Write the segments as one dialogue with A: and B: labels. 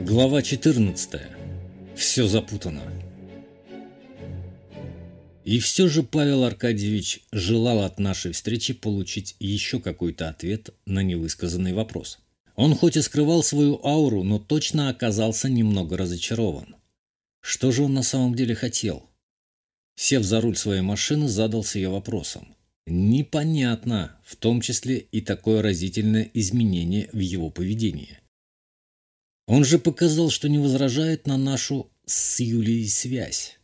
A: Глава 14. Все запутано. И все же Павел Аркадьевич желал от нашей встречи получить еще какой-то ответ на невысказанный вопрос. Он хоть и скрывал свою ауру, но точно оказался немного разочарован. Что же он на самом деле хотел? Сев за руль своей машины, задался я вопросом. Непонятно, в том числе и такое разительное изменение в его поведении – он же показал, что не возражает на нашу с Юлией связь.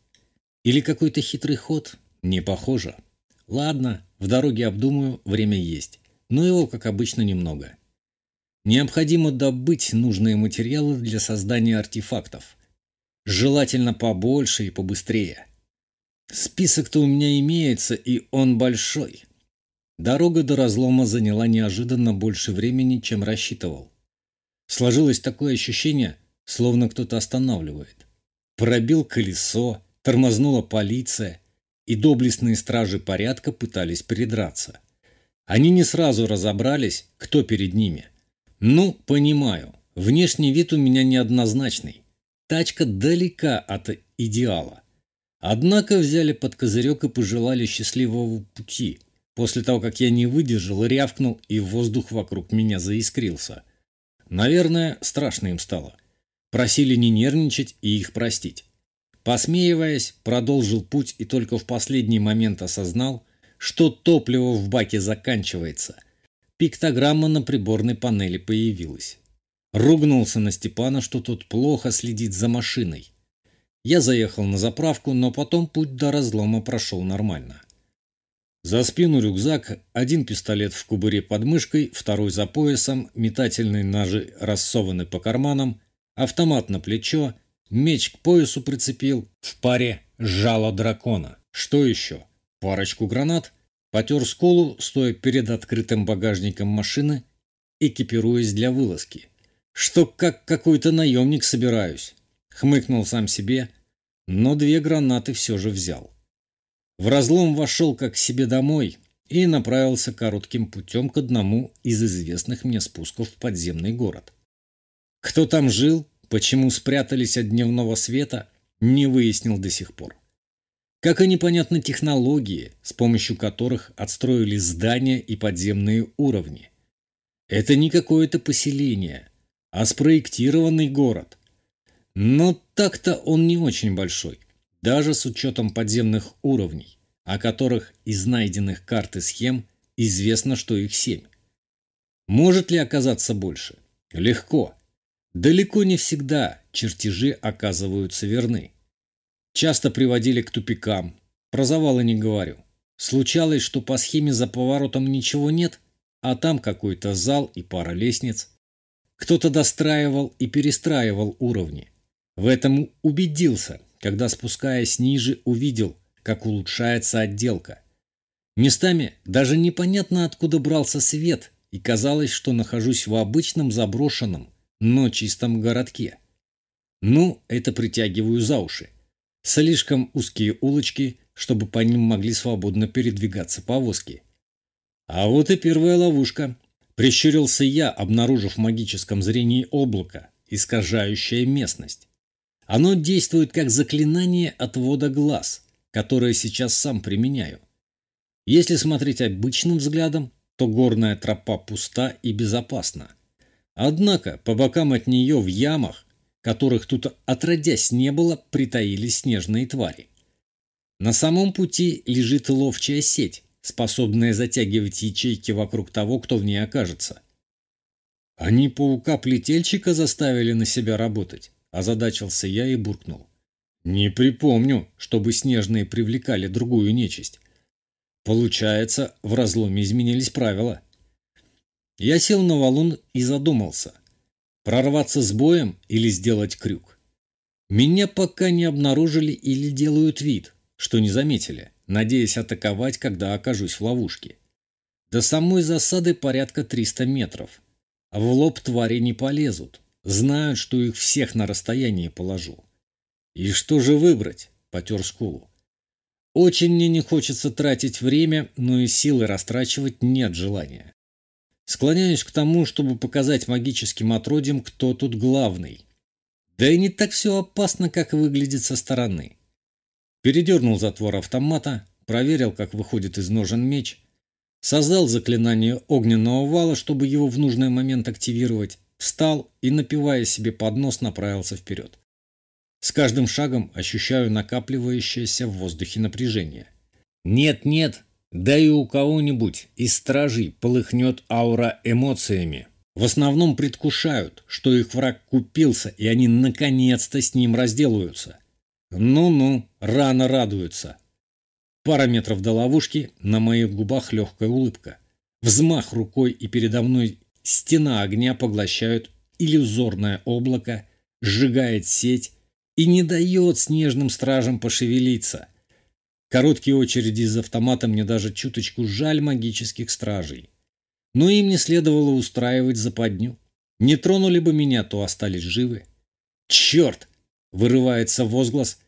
A: Или какой-то хитрый ход? Не похоже. Ладно, в дороге обдумаю, время есть. Но его, как обычно, немного. Необходимо добыть нужные материалы для создания артефактов. Желательно побольше и побыстрее. Список-то у меня имеется, и он большой. Дорога до разлома заняла неожиданно больше времени, чем рассчитывал. Сложилось такое ощущение, словно кто-то останавливает. Пробил колесо, тормознула полиция, и доблестные стражи порядка пытались придраться. Они не сразу разобрались, кто перед ними. Ну, понимаю, внешний вид у меня неоднозначный. Тачка далека от идеала. Однако взяли под козырек и пожелали счастливого пути. После того, как я не выдержал, рявкнул, и воздух вокруг меня заискрился – Наверное, страшно им стало. Просили не нервничать и их простить. Посмеиваясь, продолжил путь и только в последний момент осознал, что топливо в баке заканчивается. Пиктограмма на приборной панели появилась. Ругнулся на Степана, что тот плохо следит за машиной. Я заехал на заправку, но потом путь до разлома прошел нормально. За спину рюкзак, один пистолет в кубуре под мышкой, второй за поясом, метательные ножи рассованы по карманам, автомат на плечо, меч к поясу прицепил, в паре жало дракона. Что еще? Парочку гранат, потер скулу, стоя перед открытым багажником машины, экипируясь для вылазки. Что как какой-то наемник собираюсь. Хмыкнул сам себе, но две гранаты все же взял. В разлом вошел как к себе домой и направился коротким путем к одному из известных мне спусков в подземный город. Кто там жил, почему спрятались от дневного света, не выяснил до сих пор. Как и непонятны технологии, с помощью которых отстроили здания и подземные уровни. Это не какое-то поселение, а спроектированный город. Но так-то он не очень большой даже с учетом подземных уровней, о которых из найденных карт и схем известно, что их семь. Может ли оказаться больше? Легко. Далеко не всегда чертежи оказываются верны. Часто приводили к тупикам, про завалы не говорю. Случалось, что по схеме за поворотом ничего нет, а там какой-то зал и пара лестниц. Кто-то достраивал и перестраивал уровни. В этом убедился, когда, спускаясь ниже, увидел, как улучшается отделка. Местами даже непонятно, откуда брался свет, и казалось, что нахожусь в обычном заброшенном, но чистом городке. Ну, это притягиваю за уши. Слишком узкие улочки, чтобы по ним могли свободно передвигаться повозки. А вот и первая ловушка. Прищурился я, обнаружив в магическом зрении облако, искажающее местность. Оно действует как заклинание отвода глаз, которое сейчас сам применяю. Если смотреть обычным взглядом, то горная тропа пуста и безопасна. Однако по бокам от нее в ямах, которых тут отродясь не было, притаились снежные твари. На самом пути лежит ловчая сеть, способная затягивать ячейки вокруг того, кто в ней окажется. Они паука-плетельщика заставили на себя работать. Озадачился я и буркнул. Не припомню, чтобы снежные привлекали другую нечисть. Получается, в разломе изменились правила. Я сел на валун и задумался. Прорваться с боем или сделать крюк? Меня пока не обнаружили или делают вид, что не заметили, надеясь атаковать, когда окажусь в ловушке. До самой засады порядка 300 метров, в лоб твари не полезут. Знают, что их всех на расстоянии положу. И что же выбрать? Потер скулу. Очень мне не хочется тратить время, но и силы растрачивать нет желания. Склоняюсь к тому, чтобы показать магическим отродьям, кто тут главный. Да и не так все опасно, как выглядит со стороны. Передернул затвор автомата, проверил, как выходит из ножен меч, создал заклинание огненного вала, чтобы его в нужный момент активировать, встал и, напивая себе под нос, направился вперед. С каждым шагом ощущаю накапливающееся в воздухе напряжение. Нет-нет, да и у кого-нибудь из стражей полыхнет аура эмоциями. В основном предвкушают, что их враг купился, и они наконец-то с ним разделаются. Ну-ну, рано радуются. Пара метров до ловушки, на моих губах легкая улыбка. Взмах рукой, и передо мной стена огня поглощают иллюзорное облако, сжигает сеть и не дает снежным стражам пошевелиться. Короткие очереди из автомата мне даже чуточку жаль магических стражей. Но им не следовало устраивать западню. Не тронули бы меня, то остались живы. «Черт!» – вырывается возглас,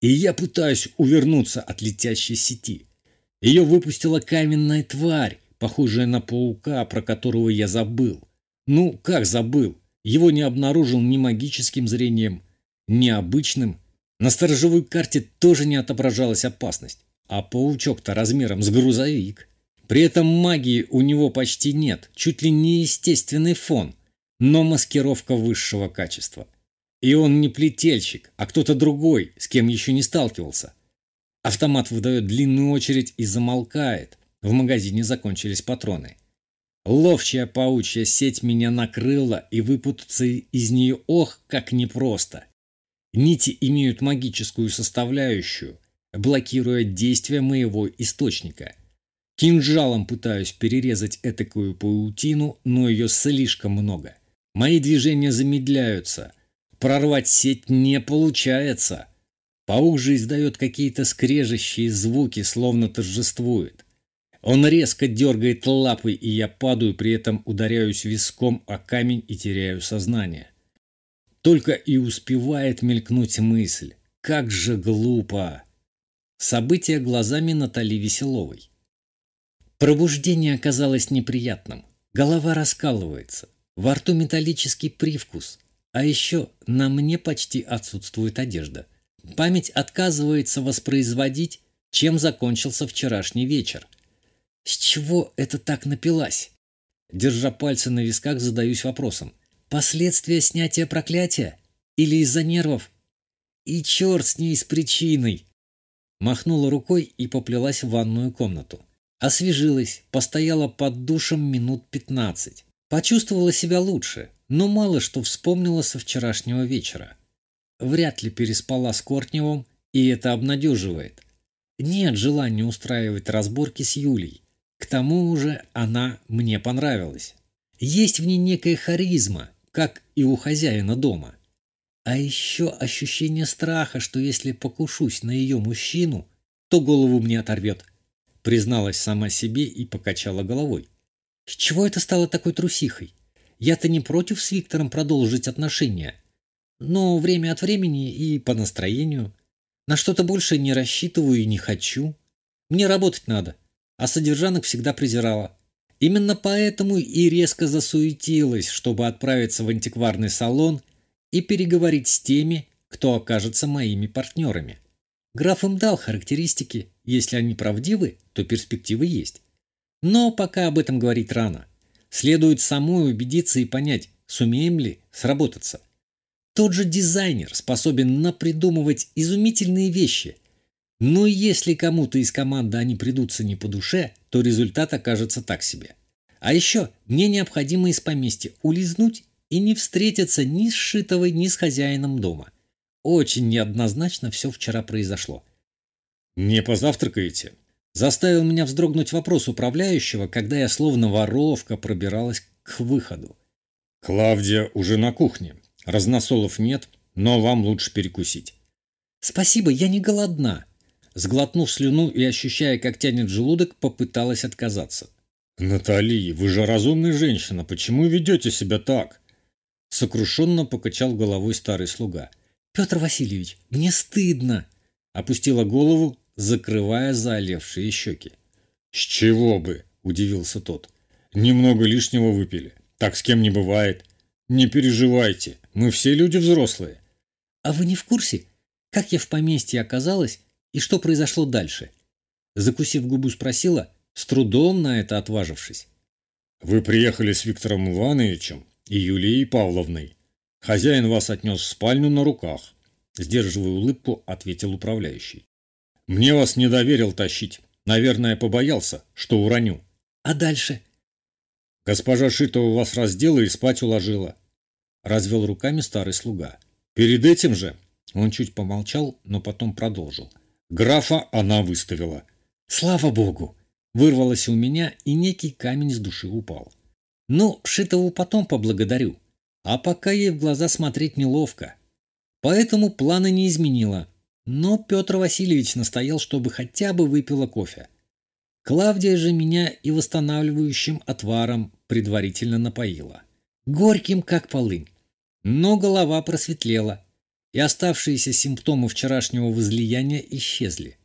A: и я пытаюсь увернуться от летящей сети. Ее выпустила каменная тварь, похожая на паука, про которого я забыл. Ну, как забыл? Его не обнаружил ни магическим зрением, ни обычным. На сторожевой карте тоже не отображалась опасность, а паучок-то размером с грузовик. При этом магии у него почти нет, чуть ли не естественный фон, но маскировка высшего качества. И он не плетельщик, а кто-то другой, с кем еще не сталкивался. Автомат выдает длинную очередь и замолкает. В магазине закончились патроны. Ловчая паучья сеть меня накрыла, и выпутаться из нее ох, как непросто. Нити имеют магическую составляющую, блокируя действие моего источника. Кинжалом пытаюсь перерезать этакую паутину, но ее слишком много. Мои движения замедляются, Прорвать сеть не получается. Паук же издает какие-то скрежещие звуки, словно торжествует. Он резко дергает лапы, и я падаю, при этом ударяюсь виском о камень и теряю сознание. Только и успевает мелькнуть мысль. Как же глупо! События глазами Натали Веселовой. Пробуждение оказалось неприятным. Голова раскалывается. Во рту металлический привкус. А еще на мне почти отсутствует одежда. Память отказывается воспроизводить, чем закончился вчерашний вечер. С чего это так напилась? Держа пальцы на висках, задаюсь вопросом. Последствия снятия проклятия? Или из-за нервов? И черт с ней с причиной! Махнула рукой и поплелась в ванную комнату. Освежилась, постояла под душем минут пятнадцать. Почувствовала себя лучше, но мало что вспомнила со вчерашнего вечера. Вряд ли переспала с Кортневым, и это обнадеживает. Нет желания устраивать разборки с Юлей. К тому же она мне понравилась. Есть в ней некая харизма, как и у хозяина дома. А еще ощущение страха, что если покушусь на ее мужчину, то голову мне оторвет. Призналась сама себе и покачала головой. С чего это стало такой трусихой? Я-то не против с Виктором продолжить отношения. Но время от времени и по настроению. На что-то больше не рассчитываю и не хочу. Мне работать надо. А содержанок всегда презирала. Именно поэтому и резко засуетилась, чтобы отправиться в антикварный салон и переговорить с теми, кто окажется моими партнерами. Граф им дал характеристики. Если они правдивы, то перспективы есть. Но пока об этом говорить рано. Следует самой убедиться и понять, сумеем ли сработаться. Тот же дизайнер способен напридумывать изумительные вещи. Но если кому-то из команды они придутся не по душе, то результат окажется так себе. А еще мне необходимо из поместья улизнуть и не встретиться ни с Шитовой, ни с хозяином дома. Очень неоднозначно все вчера произошло. «Не позавтракаете?» заставил меня вздрогнуть вопрос управляющего, когда я словно воровка пробиралась к выходу. «Клавдия уже на кухне. Разносолов нет, но вам лучше перекусить». «Спасибо, я не голодна». Сглотнув слюну и ощущая, как тянет желудок, попыталась отказаться. «Натали, вы же разумная женщина, почему ведете себя так?» Сокрушенно покачал головой старый слуга. «Петр Васильевич, мне стыдно!» Опустила голову, закрывая заолевшие щеки. «С чего бы?» – удивился тот. «Немного лишнего выпили. Так с кем не бывает. Не переживайте, мы все люди взрослые. «А вы не в курсе, как я в поместье оказалась и что произошло дальше?» Закусив губу, спросила, с трудом на это отважившись.
B: «Вы приехали с Виктором Ивановичем и Юлией Павловной. Хозяин вас отнес в спальню на руках», – сдерживая улыбку, ответил управляющий. «Мне вас не доверил тащить. Наверное, побоялся, что уроню».
A: «А дальше?»
B: «Госпожа Шитова вас раздела и спать уложила», – развел руками старый слуга. «Перед этим же...» – он чуть помолчал, но потом продолжил. «Графа она выставила».
A: «Слава богу!» Вырвалось у меня, и некий камень с души упал. Ну, Шитову потом поблагодарю. А пока ей в глаза смотреть неловко. Поэтому планы не изменила. Но Петр Васильевич настоял, чтобы хотя бы выпила кофе. Клавдия же меня и восстанавливающим отваром предварительно напоила. Горьким, как полынь. Но голова просветлела, и оставшиеся симптомы вчерашнего возлияния исчезли.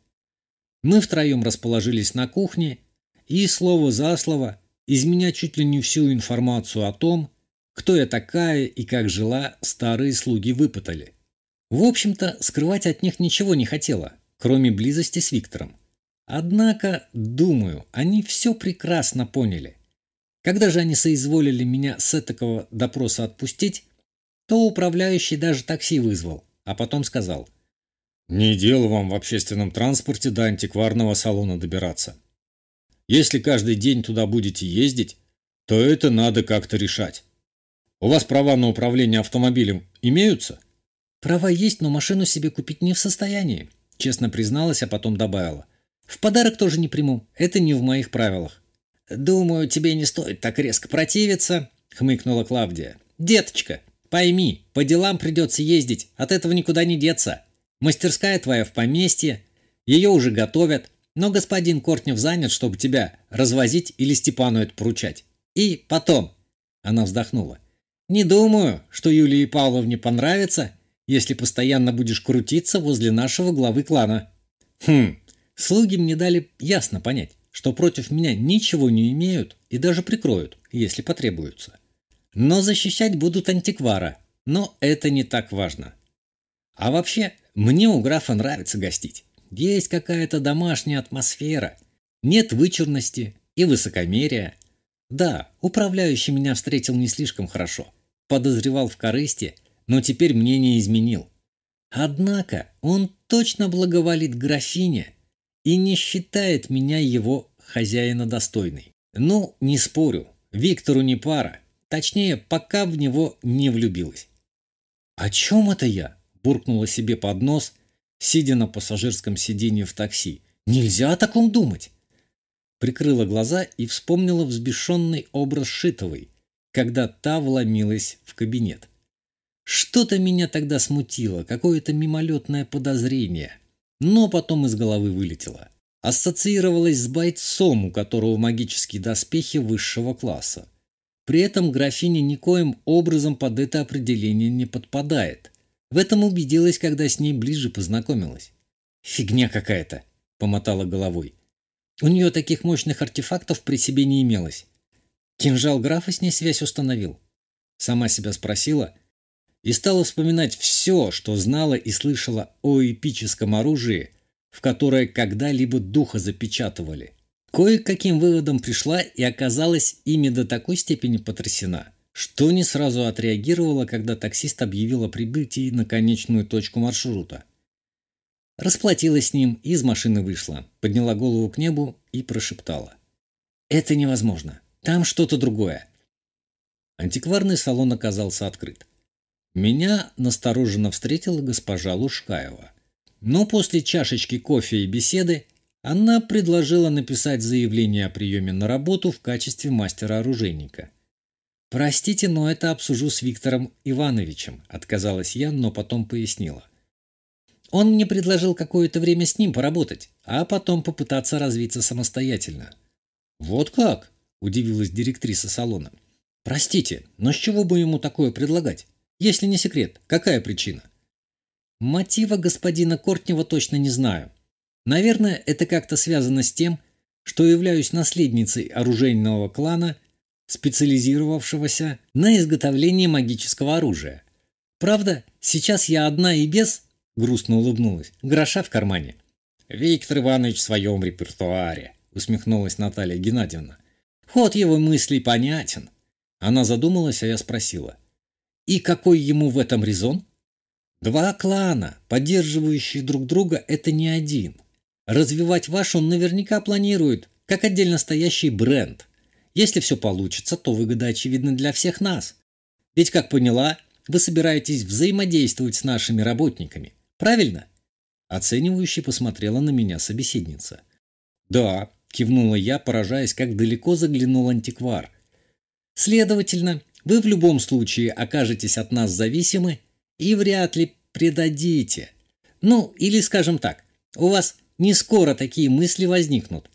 A: Мы втроем расположились на кухне, и слово за слово из меня чуть ли не всю информацию о том, кто я такая и как жила, старые слуги выпытали. В общем-то, скрывать от них ничего не хотела, кроме близости с Виктором. Однако, думаю, они все прекрасно поняли. Когда же они соизволили меня с этакого допроса отпустить, то управляющий даже такси вызвал, а потом сказал –
B: не дело вам в общественном транспорте до антикварного салона добираться. Если каждый день туда будете ездить, то это надо как-то решать. У вас права на управление автомобилем имеются?
A: Права есть, но машину себе купить не в состоянии, честно призналась, а потом добавила. В подарок тоже не приму, это не в моих правилах. Думаю, тебе не стоит так резко противиться, хмыкнула Клавдия. Деточка, пойми, по делам придется ездить, от этого никуда не деться. Мастерская твоя в поместье, ее уже готовят, но господин Кортнев занят, чтобы тебя развозить или Степану это поручать. И потом, она вздохнула, не думаю, что Юлии Павловне понравится, если постоянно будешь крутиться возле нашего главы клана. Хм, слуги мне дали ясно понять, что против меня ничего не имеют и даже прикроют, если потребуется. Но защищать будут антиквара, но это не так важно. А вообще, мне у графа нравится гостить. Есть какая-то домашняя атмосфера. Нет вычурности и высокомерия. Да, управляющий меня встретил не слишком хорошо. Подозревал в корысти, но теперь мне не изменил. Однако он точно благоволит графине и не считает меня его хозяина достойной. Ну, не спорю, Виктору не пара. Точнее, пока в него не влюбилась. О чем это я? буркнула себе под нос, сидя на пассажирском сиденье в такси. «Нельзя о таком думать!» Прикрыла глаза и вспомнила взбешенный образ Шитовой, когда та вломилась в кабинет. Что-то меня тогда смутило, какое-то мимолетное подозрение, но потом из головы вылетело. Ассоциировалась с бойцом, у которого магические доспехи высшего класса. При этом графиня никоим образом под это определение не подпадает. В этом убедилась, когда с ней ближе познакомилась. «Фигня какая-то», — помотала головой. У нее таких мощных артефактов при себе не имелось. Кинжал графа с ней связь установил. Сама себя спросила и стала вспоминать все, что знала и слышала о эпическом оружии, в которое когда-либо духа запечатывали. Кое-каким выводом пришла и оказалась ими до такой степени потрясена, что не сразу отреагировала, когда таксист объявил о прибытии на конечную точку маршрута. Расплатилась с ним и из машины вышла, подняла голову к небу и прошептала. «Это невозможно. Там что-то другое». Антикварный салон оказался открыт. Меня настороженно встретила госпожа Лушкаева. Но после чашечки кофе и беседы она предложила написать заявление о приеме на работу в качестве мастера-оружейника – «Простите, но это обсужу с Виктором Ивановичем», – отказалась я, но потом пояснила. Он мне предложил какое-то время с ним поработать, а потом попытаться развиться самостоятельно. «Вот как?» – удивилась директриса салона. «Простите, но с чего бы ему такое предлагать? Если не секрет, какая причина?» «Мотива господина Кортнева точно не знаю. Наверное, это как-то связано с тем, что являюсь наследницей оружейного клана – специализировавшегося на изготовлении магического оружия. Правда, сейчас я одна и без...» — грустно улыбнулась. «Гроша в кармане».
B: «Виктор Иванович в своем репертуаре», — усмехнулась Наталья Геннадьевна.
A: «Ход его мыслей понятен». Она задумалась, а я спросила. «И какой ему в этом резон?» «Два клана, поддерживающие друг друга, это не один. Развивать ваш он наверняка планирует, как отдельно стоящий бренд. Если все получится, то выгода очевидна для всех нас. Ведь, как поняла, вы собираетесь взаимодействовать с нашими работниками. Правильно?» Оценивающе посмотрела на меня собеседница. «Да», – кивнула я, поражаясь, как далеко заглянул антиквар. «Следовательно, вы в любом случае окажетесь от нас зависимы и вряд ли предадите. Ну, или скажем так, у вас не скоро такие мысли возникнут.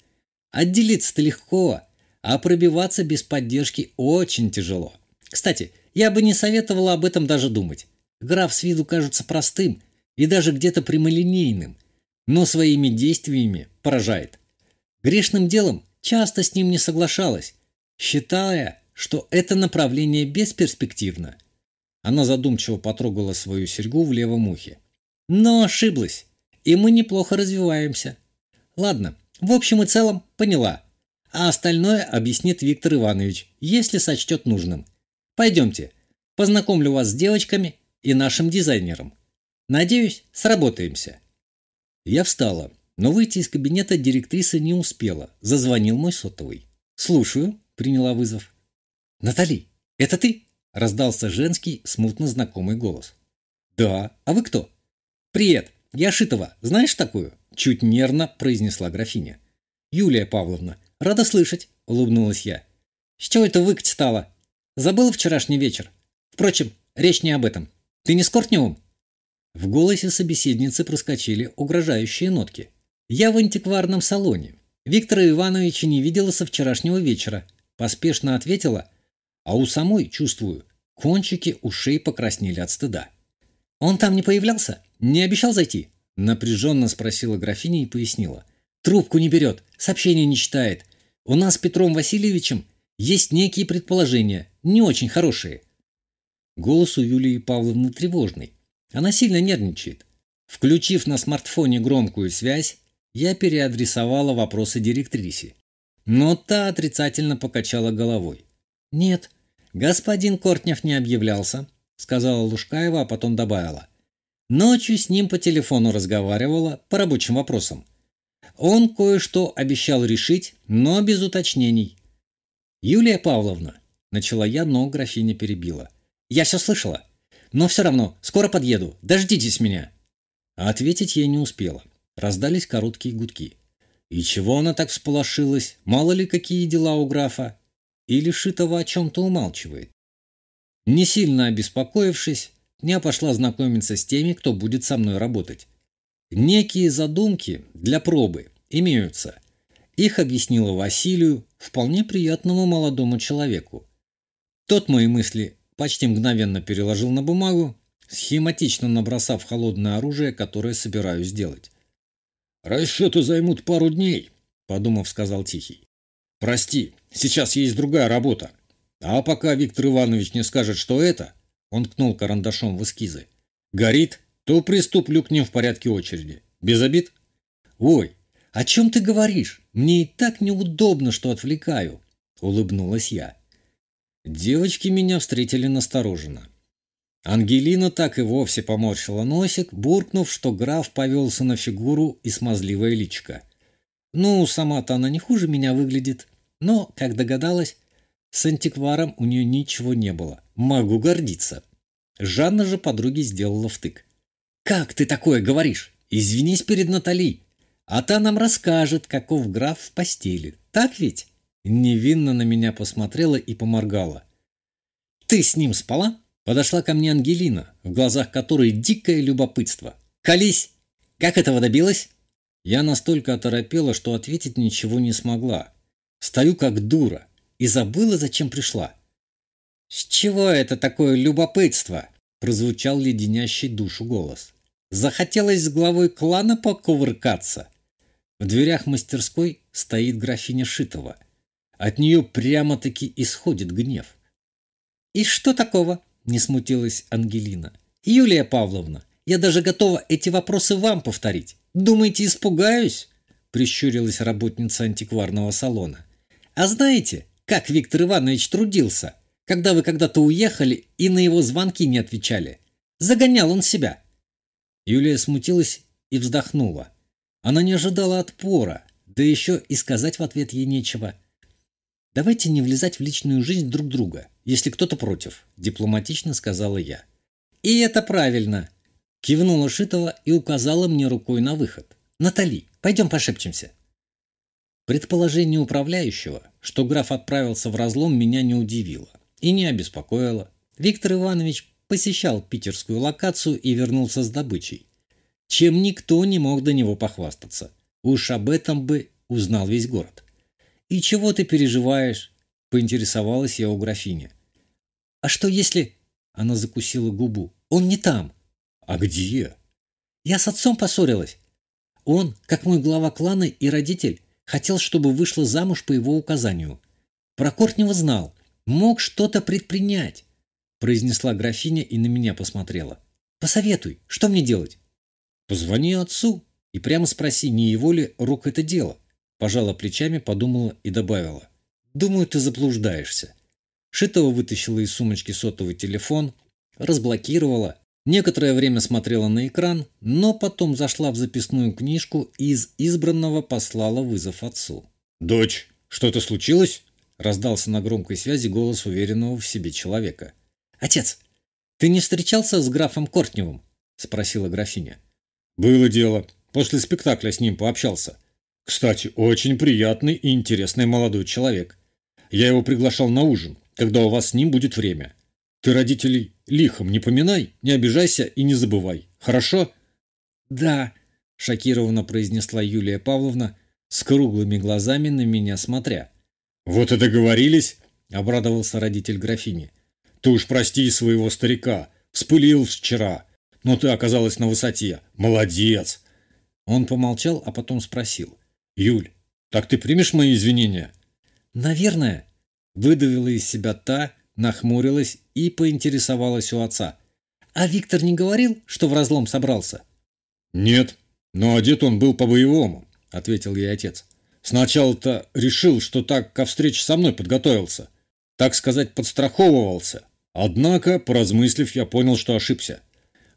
A: Отделиться-то легко, а пробиваться без поддержки очень тяжело. Кстати, я бы не советовала об этом даже думать. Граф с виду кажется простым и даже где-то прямолинейным, но своими действиями поражает. Грешным делом часто с ним не соглашалась, считая, что это направление бесперспективно. Она задумчиво потрогала свою серьгу в левом ухе. Но ошиблась, и мы неплохо развиваемся. Ладно, в общем и целом поняла. А остальное объяснит Виктор Иванович, если сочтет нужным. Пойдемте, познакомлю вас с девочками и нашим дизайнером. Надеюсь, сработаемся. Я встала, но выйти из кабинета директрисы не успела. Зазвонил мой сотовый. «Слушаю», — приняла вызов. «Натали, это ты?» — раздался женский, смутно знакомый голос. «Да, а вы кто?» «Привет, я Шитова. Знаешь такую?» Чуть нервно произнесла графиня. «Юлия Павловна, рада слышать», — улыбнулась я. «С чего это выкать стало? Забыл вчерашний вечер? Впрочем, речь не об этом. Ты не с Кортневым?» В голосе собеседницы проскочили угрожающие нотки. «Я в антикварном салоне. Виктора Ивановича не видела со вчерашнего вечера», поспешно ответила, а у самой, чувствую, кончики ушей покраснели от стыда. «Он там не появлялся? Не обещал зайти?» Напряженно спросила графиня и пояснила. «Трубку не берет, сообщения не читает. У нас с Петром Васильевичем есть некие предположения, не очень хорошие». Голос у Юлии Павловны тревожный. Она сильно нервничает. Включив на смартфоне громкую связь, я переадресовала вопросы директрисе. Но та отрицательно покачала головой. «Нет, господин Кортнев не объявлялся», — сказала Лужкаева, а потом добавила. «Ночью с ним по телефону разговаривала по рабочим вопросам. Он кое-что обещал решить, но без уточнений». «Юлия Павловна», — начала я, но графиня перебила. «Я все слышала. Но все равно, скоро подъеду. Дождитесь меня!» А ответить я не успела. Раздались короткие гудки. И чего она так всполошилась? Мало ли какие дела у графа? Или Шитова о чем-то умалчивает? Не сильно обеспокоившись, я пошла знакомиться с теми, кто будет со мной работать. Некие задумки для пробы имеются. Их объяснила Василию, вполне приятному молодому человеку. Тот мои мысли почти мгновенно переложил на бумагу, схематично набросав холодное оружие, которое собираюсь сделать.
B: «Расчеты займут пару дней», — подумав, сказал Тихий. «Прости, сейчас есть другая работа. А пока Виктор Иванович не скажет, что это...» Он ткнул карандашом в эскизы. «Горит, то приступлю к ним в порядке очереди. Без обид?»
A: «Ой, о чем ты говоришь? Мне и так неудобно, что отвлекаю», — улыбнулась я. Девочки меня встретили настороженно. Ангелина так и вовсе поморщила носик, буркнув, что граф повелся на фигуру и смазливое личико. Ну, сама-то она не хуже меня выглядит, но, как догадалась, с антикваром у нее ничего не было. Могу гордиться. Жанна же подруге сделала втык. «Как ты такое говоришь? Извинись перед Натали. А та нам расскажет, каков граф в постели. Так ведь?» Невинно на меня посмотрела и поморгала. «Ты с ним спала?» Подошла ко мне Ангелина, в глазах которой дикое любопытство. «Колись! Как этого добилась?» Я настолько оторопела, что ответить ничего не смогла. Стою как дура и забыла, зачем пришла. «С чего это такое любопытство?» прозвучал леденящий душу голос. Захотелось с главой клана покувыркаться. В дверях мастерской стоит графиня Шитова. От нее прямо-таки исходит гнев. «И что такого?» – не смутилась Ангелина. Юлия Павловна, я даже готова эти вопросы вам повторить. Думаете, испугаюсь?» Прищурилась работница антикварного салона. «А знаете, как Виктор Иванович трудился, когда вы когда-то уехали и на его звонки не отвечали? Загонял он себя». Юлия смутилась и вздохнула. Она не ожидала отпора, да еще и сказать в ответ ей нечего. «Давайте не влезать в личную жизнь друг друга, если кто-то против», – дипломатично сказала я. «И это правильно», – кивнула Шитова и указала мне рукой на выход. «Натали, пойдем пошепчемся». Предположение управляющего, что граф отправился в разлом, меня не удивило и не обеспокоило. Виктор Иванович посещал питерскую локацию и вернулся с добычей, чем никто не мог до него похвастаться. Уж об этом бы узнал весь город. «И чего ты переживаешь?» – поинтересовалась я у графини. «А что если...» – она закусила губу. «Он не там». «А где?» «Я с отцом поссорилась. Он, как мой глава клана и родитель, хотел, чтобы вышла замуж по его указанию. Про знал, мог что-то предпринять», – произнесла графиня и на меня посмотрела. «Посоветуй, что мне делать?» «Позвони отцу и прямо спроси, не его ли рук это дело». Пожала плечами, подумала и добавила. «Думаю, ты заблуждаешься». Шитова вытащила из сумочки сотовый телефон, разблокировала, некоторое время смотрела на экран, но потом зашла в записную книжку и из избранного послала вызов отцу.
B: «Дочь, что-то случилось?»
A: раздался на громкой связи голос уверенного в себе человека. «Отец, ты не встречался с графом Кортневым?» спросила графиня.
B: «Было дело. После спектакля с ним пообщался. Кстати, очень приятный и интересный молодой человек. Я его приглашал на ужин, когда у вас с ним будет время. Ты родителей лихом не поминай, не обижайся и не забывай. Хорошо?
A: Да, шокированно произнесла Юлия Павловна, с круглыми глазами на меня смотря.
B: Вот и договорились, обрадовался родитель графини. Ты уж прости своего старика, вспылил вчера, но ты оказалась на высоте. Молодец.
A: Он помолчал, а потом спросил.
B: «Юль, так ты примешь мои извинения?»
A: «Наверное», – выдавила из себя та, нахмурилась и поинтересовалась у отца. «А Виктор не говорил, что в разлом собрался?»
B: «Нет, но одет он был по-боевому», – ответил ей отец. «Сначала-то решил, что так ко встрече со мной подготовился. Так сказать, подстраховывался. Однако, поразмыслив, я понял, что ошибся.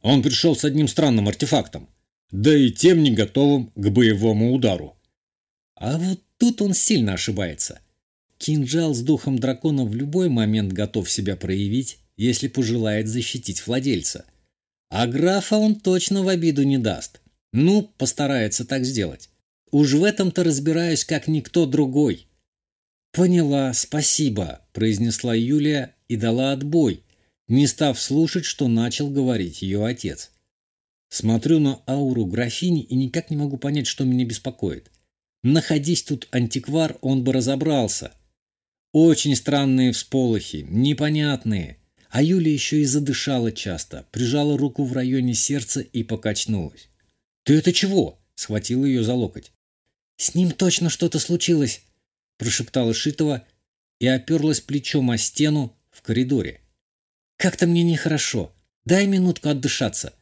B: Он пришел с одним странным артефактом, да и тем не готовым к боевому удару.
A: А вот тут он сильно ошибается. Кинжал с духом дракона в любой момент готов себя проявить, если пожелает защитить владельца. А графа он точно в обиду не даст. Ну, постарается так сделать. Уж в этом-то разбираюсь, как никто другой. «Поняла, спасибо», – произнесла Юлия и дала отбой, не став слушать, что начал говорить ее отец. Смотрю на ауру графини и никак не могу понять, что меня беспокоит. Находись тут антиквар, он бы разобрался. Очень странные всполохи, непонятные. А Юля еще и задышала часто, прижала руку в районе сердца и покачнулась. «Ты это чего?» – схватил ее за локоть. «С ним точно что-то случилось», – прошептала Шитова и оперлась плечом о стену в коридоре. «Как-то мне нехорошо. Дай минутку отдышаться».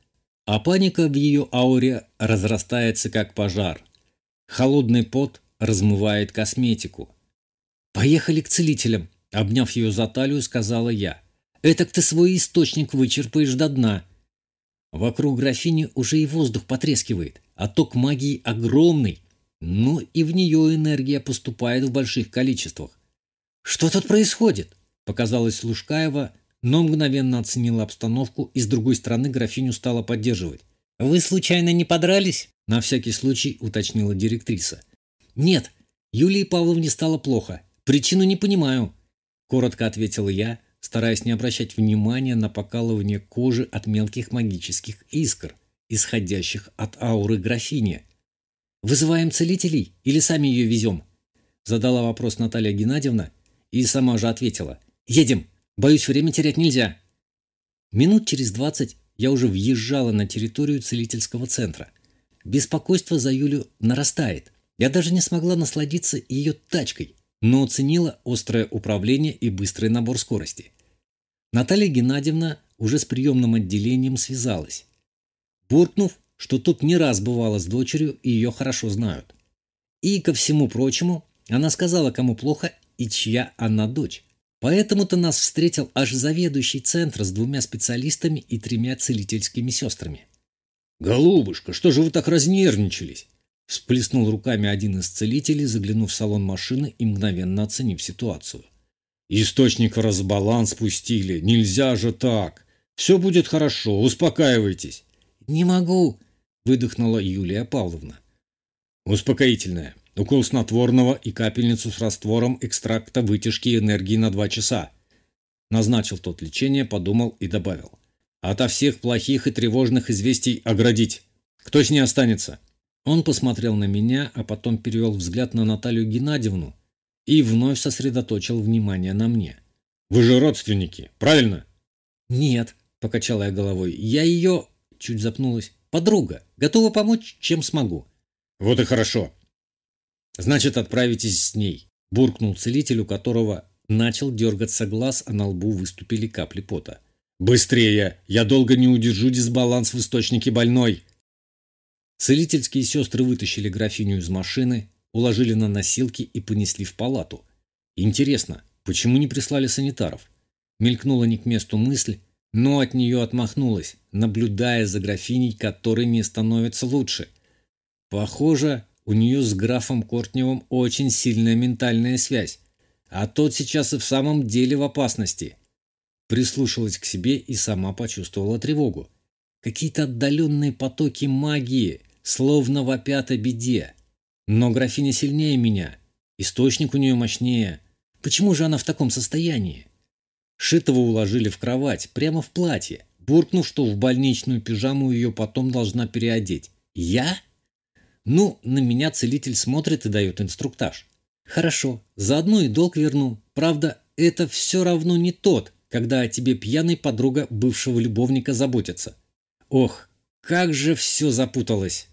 A: А паника в ее ауре разрастается, как пожар. Холодный пот размывает косметику. «Поехали к целителям», — обняв ее за талию, сказала я. «Этак ты свой источник вычерпаешь до дна». Вокруг графини уже и воздух потрескивает, а ток магии огромный, но и в нее энергия поступает в больших количествах. «Что тут происходит?» – показалось Лужкаева, но мгновенно оценила обстановку и с другой стороны графиню стала поддерживать. «Вы случайно не подрались?» – на всякий случай уточнила директриса. «Нет, Юлии Павловне стало плохо. Причину не понимаю», – коротко ответила я, стараясь не обращать внимания на покалывание кожи от мелких магических искр, исходящих от ауры графини. «Вызываем целителей или сами ее везем?» – задала вопрос Наталья Геннадьевна и сама же ответила. «Едем. Боюсь, время терять нельзя». Минут через двадцать я уже въезжала на территорию целительского центра. Беспокойство за Юлю нарастает. Я даже не смогла насладиться ее тачкой, но оценила острое управление и быстрый набор скорости. Наталья Геннадьевна уже с приемным отделением связалась. Буркнув, что тут не раз бывало с дочерью и ее хорошо знают. И, ко всему прочему, она сказала, кому плохо и чья она дочь. Поэтому-то нас встретил аж заведующий центра с двумя специалистами и тремя целительскими сестрами.
B: «Голубушка, что же вы так разнервничались?»
A: Всплеснул руками один из целителей, заглянув в салон машины и мгновенно оценив ситуацию.
B: «Источник в разбаланс пустили. Нельзя же так. Все будет хорошо. Успокаивайтесь».
A: «Не могу», — выдохнула Юлия Павловна.
B: «Успокоительное. Укол снотворного и капельницу с раствором экстракта вытяжки энергии на два часа». Назначил тот лечение, подумал и добавил. Ото всех плохих и тревожных известий оградить. Кто с ней останется?» Он посмотрел на меня, а потом перевел взгляд на Наталью Геннадьевну и вновь сосредоточил внимание на мне. «Вы же родственники, правильно?»
A: «Нет», — покачала я головой, — «я ее...» — чуть запнулась. «Подруга. Готова помочь, чем смогу».
B: «Вот и хорошо. Значит, отправитесь с ней», — буркнул целитель, у которого начал дергаться глаз, а на лбу выступили капли пота. «Быстрее! Я долго не удержу дисбаланс в источнике больной!»
A: Целительские сестры вытащили графиню из машины, уложили на носилки и понесли в палату. Интересно, почему не прислали санитаров? Мелькнула не к месту мысль, но от нее отмахнулась, наблюдая за графиней, которой не становится лучше. Похоже, у нее с графом Кортневым очень сильная ментальная связь, а тот сейчас и в самом деле в опасности прислушалась к себе и сама почувствовала тревогу. Какие-то отдаленные потоки магии, словно вопят о беде. Но графиня сильнее меня, источник у нее мощнее. Почему же она в таком состоянии? Шитова уложили в кровать, прямо в платье, буркнув, что в больничную пижаму ее потом должна переодеть. Я? Ну, на меня целитель смотрит и дает инструктаж. Хорошо, заодно и долг верну. Правда, это все равно не тот, когда о тебе пьяный подруга бывшего любовника заботится. Ох, как же все запуталось.